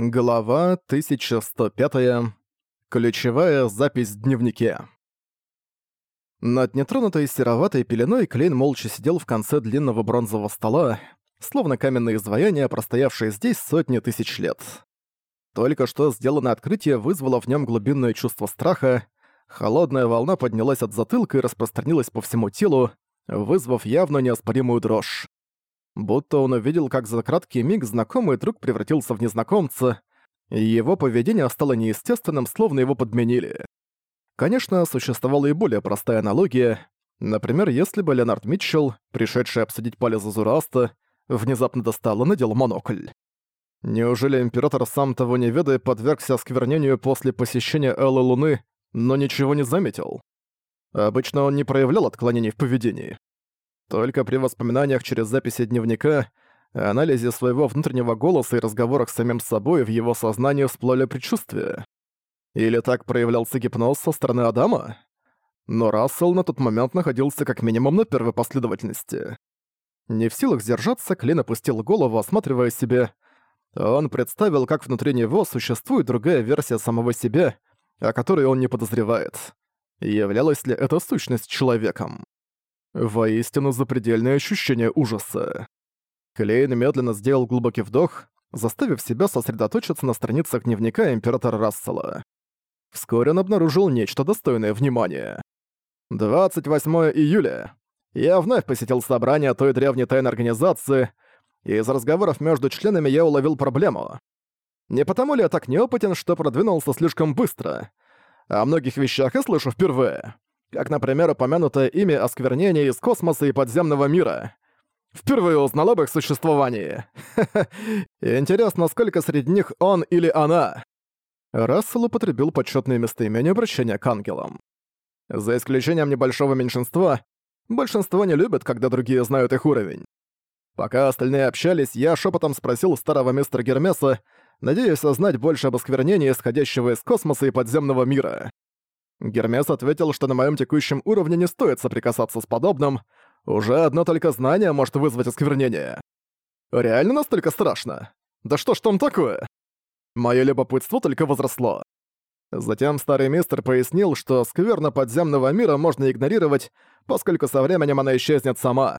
Глава 1105. Ключевая запись в дневнике. Над нетронутой сероватой пеленой Клейн молча сидел в конце длинного бронзового стола, словно каменное изваяние, простоявшее здесь сотни тысяч лет. Только что сделанное открытие вызвало в нем глубинное чувство страха, холодная волна поднялась от затылка и распространилась по всему телу, вызвав явно неоспоримую дрожь будто он увидел, как за краткий миг знакомый друг превратился в незнакомца, и его поведение стало неестественным, словно его подменили. Конечно, существовала и более простая аналогия. Например, если бы Леонард Митчелл, пришедший обсудить Палеза Зураста, внезапно достал и надел монокль. Неужели император, сам того не ведая, подвергся осквернению после посещения Эллы Луны, но ничего не заметил? Обычно он не проявлял отклонений в поведении. Только при воспоминаниях через записи дневника, анализе своего внутреннего голоса и разговорах с самим собой в его сознании всплыли предчувствия. Или так проявлялся гипноз со стороны Адама? Но Рассел на тот момент находился как минимум на первой последовательности. Не в силах сдержаться, Клин опустил голову, осматривая себя. Он представил, как внутри него существует другая версия самого себя, о которой он не подозревает. Являлась ли эта сущность человеком? Воистину запредельное ощущение ужаса. Клейн медленно сделал глубокий вдох, заставив себя сосредоточиться на страницах дневника Императора Рассела. Вскоре он обнаружил нечто достойное внимания. 28 июля. Я вновь посетил собрание той древней тайной организации, и из разговоров между членами я уловил проблему. Не потому ли я так неопытен, что продвинулся слишком быстро? О многих вещах я слышу впервые как, например, упомянутое ими осквернение из космоса и подземного мира. Впервые узнал об их существовании. Интересно, сколько среди них он или она. Рассел употребил почётное местоимение обращения к ангелам. За исключением небольшого меньшинства, большинство не любят, когда другие знают их уровень. Пока остальные общались, я шепотом спросил старого мистера Гермеса, надеясь узнать больше об осквернении, исходящего из космоса и подземного мира. Гермес ответил, что на моем текущем уровне не стоит соприкасаться с подобным. Уже одно только знание может вызвать осквернение. Реально настолько страшно? Да что ж там такое? Мое любопытство только возросло. Затем старый мистер пояснил, что скверно подземного мира можно игнорировать, поскольку со временем она исчезнет сама.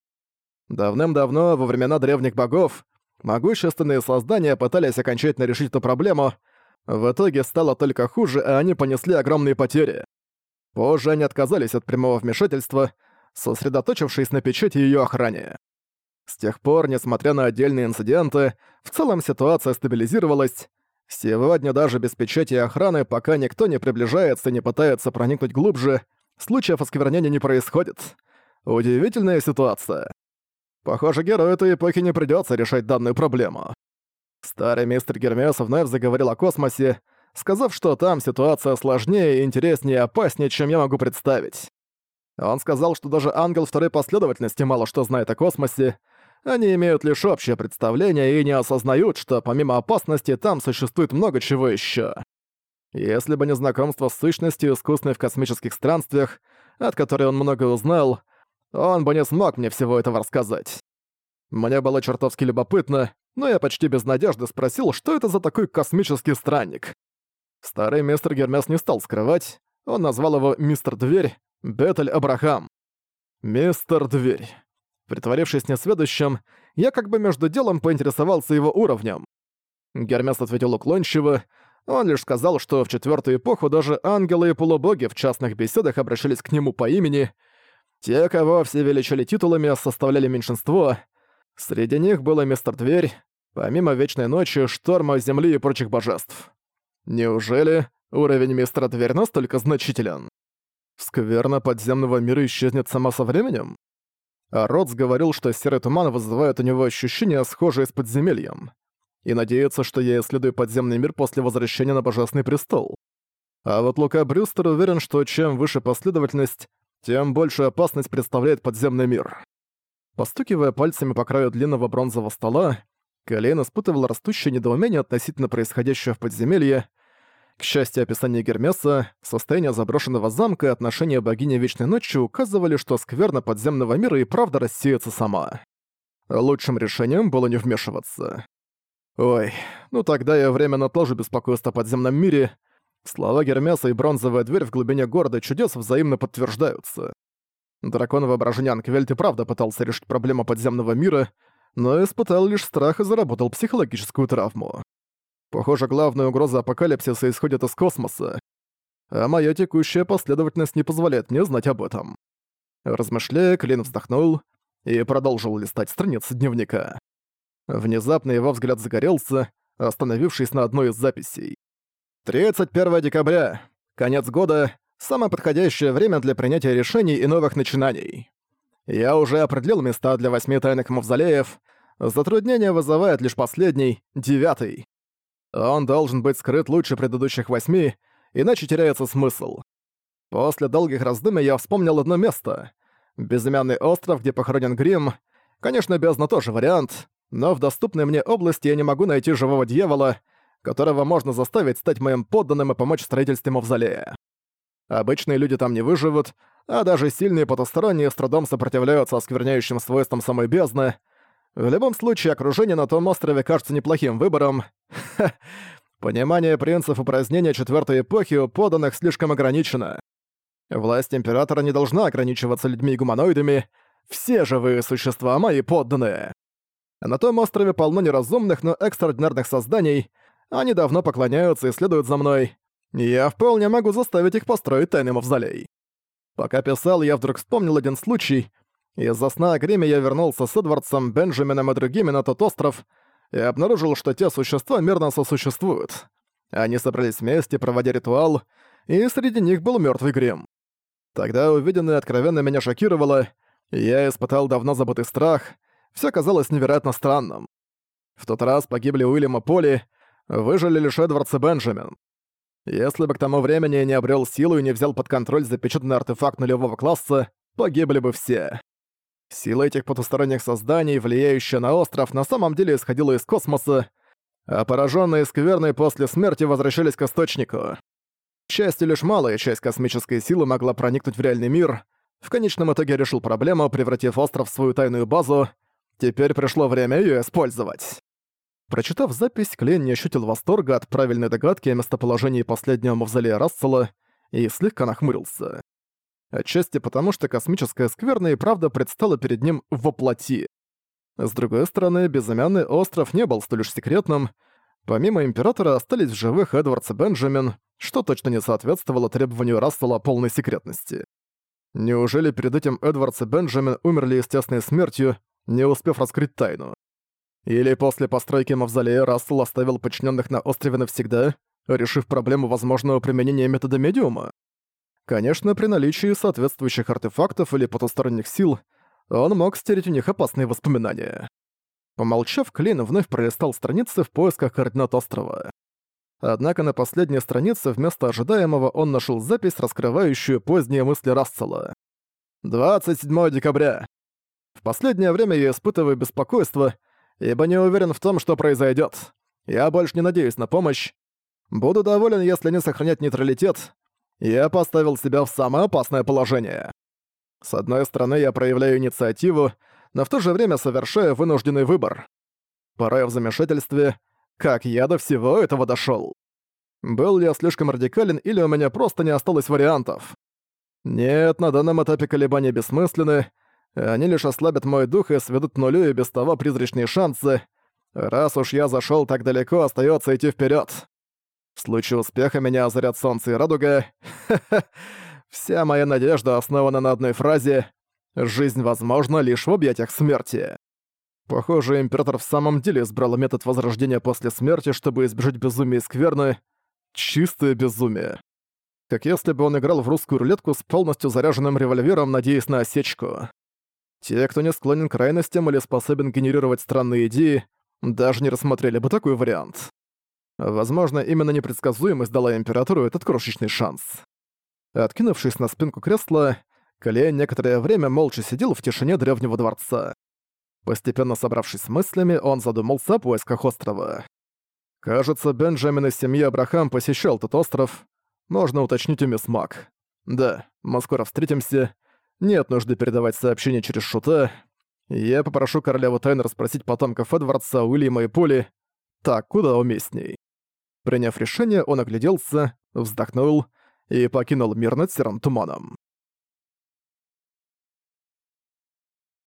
Давным-давно, во времена древних богов, могущественные создания пытались окончательно решить эту проблему — в итоге стало только хуже, и они понесли огромные потери. Позже они отказались от прямого вмешательства, сосредоточившись на печати и её охране. С тех пор, несмотря на отдельные инциденты, в целом ситуация стабилизировалась. Сегодня даже без печати и охраны, пока никто не приближается и не пытается проникнуть глубже, случаев осквернения не происходит. Удивительная ситуация. Похоже, герою этой эпохи не придётся решать данную проблему. Старый мистер Гермес вновь заговорил о космосе, сказав, что там ситуация сложнее, интереснее и опаснее, чем я могу представить. Он сказал, что даже ангел второй последовательности мало что знает о космосе, они имеют лишь общее представление и не осознают, что помимо опасности там существует много чего еще. Если бы не знакомство с сущностью, искусной в космических странствиях, от которой он много узнал, он бы не смог мне всего этого рассказать. Мне было чертовски любопытно, но я почти без надежды спросил, что это за такой космический странник. Старый мистер Гермес не стал скрывать, он назвал его «Мистер Дверь» Бетель Абрахам. «Мистер Дверь». Притворившись несведущим, я как бы между делом поинтересовался его уровнем. Гермес ответил уклончиво, он лишь сказал, что в четвертую эпоху даже ангелы и полубоги в частных беседах обращались к нему по имени. Те, кого все величали титулами, составляли меньшинство, Среди них был и мистер Дверь, помимо Вечной Ночи, Шторма, Земли и прочих божеств. Неужели уровень мистера Дверь настолько значителен? Скверна подземного мира исчезнет сама со временем? А Ротс говорил, что серый туман вызывает у него ощущения, схожие с подземельем. И надеется, что я исследую подземный мир после возвращения на Божественный Престол. А вот Лука Брюстер уверен, что чем выше последовательность, тем большую опасность представляет подземный мир. Постукивая пальцами по краю длинного бронзового стола, Кэлен испытывал растущее недоумение относительно происходящего в подземелье. К счастью, описание Гермеса, состояние заброшенного замка и отношение богини Вечной Ночи указывали, что скверна подземного мира и правда рассеется сама. Лучшим решением было не вмешиваться. Ой, ну тогда я временно отложу беспокойство о подземном мире. Слова Гермеса и бронзовая дверь в глубине города чудес взаимно подтверждаются. Дракон воображнян Квельт и правда пытался решить проблему подземного мира, но испытал лишь страх и заработал психологическую травму. Похоже, главная угроза апокалипсиса исходит из космоса, а моя текущая последовательность не позволяет мне знать об этом. Размышляя, Клин вздохнул и продолжил листать страницы дневника. Внезапно его взгляд загорелся, остановившись на одной из записей. «31 декабря. Конец года самое подходящее время для принятия решений и новых начинаний. Я уже определил места для восьми тайных мавзолеев, затруднение вызывает лишь последний, девятый. Он должен быть скрыт лучше предыдущих восьми, иначе теряется смысл. После долгих раздумий я вспомнил одно место. Безымянный остров, где похоронен Грим. Конечно, бездна тоже вариант, но в доступной мне области я не могу найти живого дьявола, которого можно заставить стать моим подданным и помочь в строительстве мавзолея. Обычные люди там не выживут, а даже сильные потусторонние с трудом сопротивляются оскверняющим свойствам самой бездны. В любом случае, окружение на том острове кажется неплохим выбором. Понимание принцев упразднения четвертой эпохи у поданных слишком ограничено. Власть Императора не должна ограничиваться людьми и гуманоидами. Все живые существа мои подданные. На том острове полно неразумных, но экстраординарных созданий. Они давно поклоняются и следуют за мной, я вполне могу заставить их построить тайный мавзолей. Пока писал, я вдруг вспомнил один случай. Из-за сна о гриме я вернулся с Эдвардсом, Бенджамином и другими на тот остров и обнаружил, что те существа мирно сосуществуют. Они собрались вместе, проводя ритуал, и среди них был мертвый грим. Тогда увиденное откровенно меня шокировало, и я испытал давно забытый страх, все казалось невероятно странным. В тот раз погибли Уильям и Поли, выжили лишь Эдвардс и Бенджамин. Если бы к тому времени я не обрел силу и не взял под контроль запечатанный артефакт нулевого класса, погибли бы все. Сила этих потусторонних созданий, влияющая на остров, на самом деле исходила из космоса, а пораженные скверны после смерти возвращались к источнику. К счастью, лишь малая часть космической силы могла проникнуть в реальный мир. В конечном итоге решил проблему, превратив остров в свою тайную базу. Теперь пришло время ее использовать. Прочитав запись, Клейн не ощутил восторга от правильной догадки о местоположении последнего мавзолея Рассела и слегка нахмурился. Отчасти потому, что космическая скверна и правда предстала перед ним воплоти. С другой стороны, безымянный остров не был столь уж секретным. Помимо Императора остались в живых Эдвардс и Бенджамин, что точно не соответствовало требованию Рассела полной секретности. Неужели перед этим Эдвардс и Бенджамин умерли естественной смертью, не успев раскрыть тайну? Или после постройки мавзолея Рассел оставил подчиненных на острове навсегда, решив проблему возможного применения метода медиума? Конечно, при наличии соответствующих артефактов или потусторонних сил он мог стереть у них опасные воспоминания. Помолчав, Клейн вновь пролистал страницы в поисках координат острова. Однако на последней странице вместо ожидаемого он нашел запись, раскрывающую поздние мысли Рассела. 27 декабря. В последнее время я испытываю беспокойство, ибо не уверен в том, что произойдет. Я больше не надеюсь на помощь. Буду доволен, если не сохранять нейтралитет. Я поставил себя в самое опасное положение. С одной стороны, я проявляю инициативу, но в то же время совершаю вынужденный выбор. Порой в замешательстве, как я до всего этого дошел? Был ли я слишком радикален или у меня просто не осталось вариантов? Нет, на данном этапе колебания бессмысленны, они лишь ослабят мой дух и сведут нулю и без того призрачные шансы. Раз уж я зашел так далеко, остается идти вперед. В случае успеха меня озарят солнце и радуга. Вся моя надежда основана на одной фразе «Жизнь возможна лишь в объятиях смерти». Похоже, император в самом деле избрал метод возрождения после смерти, чтобы избежать безумия и скверны. Чистое безумие. Как если бы он играл в русскую рулетку с полностью заряженным револьвером, надеясь на осечку. Те, кто не склонен к крайностям или способен генерировать странные идеи, даже не рассмотрели бы такой вариант. Возможно, именно непредсказуемость дала Императору этот крошечный шанс. Откинувшись на спинку кресла, Калия некоторое время молча сидел в тишине древнего дворца. Постепенно собравшись с мыслями, он задумался о поисках острова. «Кажется, Бенджамин из семьи Абрахам посещал тот остров. Можно уточнить у мисс Мак. Да, мы скоро встретимся. Нет нужды передавать сообщение через шута. Я попрошу королеву тайн расспросить потомков Эдвардса, Уильяма и Поли. Так, куда уместней. Приняв решение, он огляделся, вздохнул и покинул мир над серым туманом.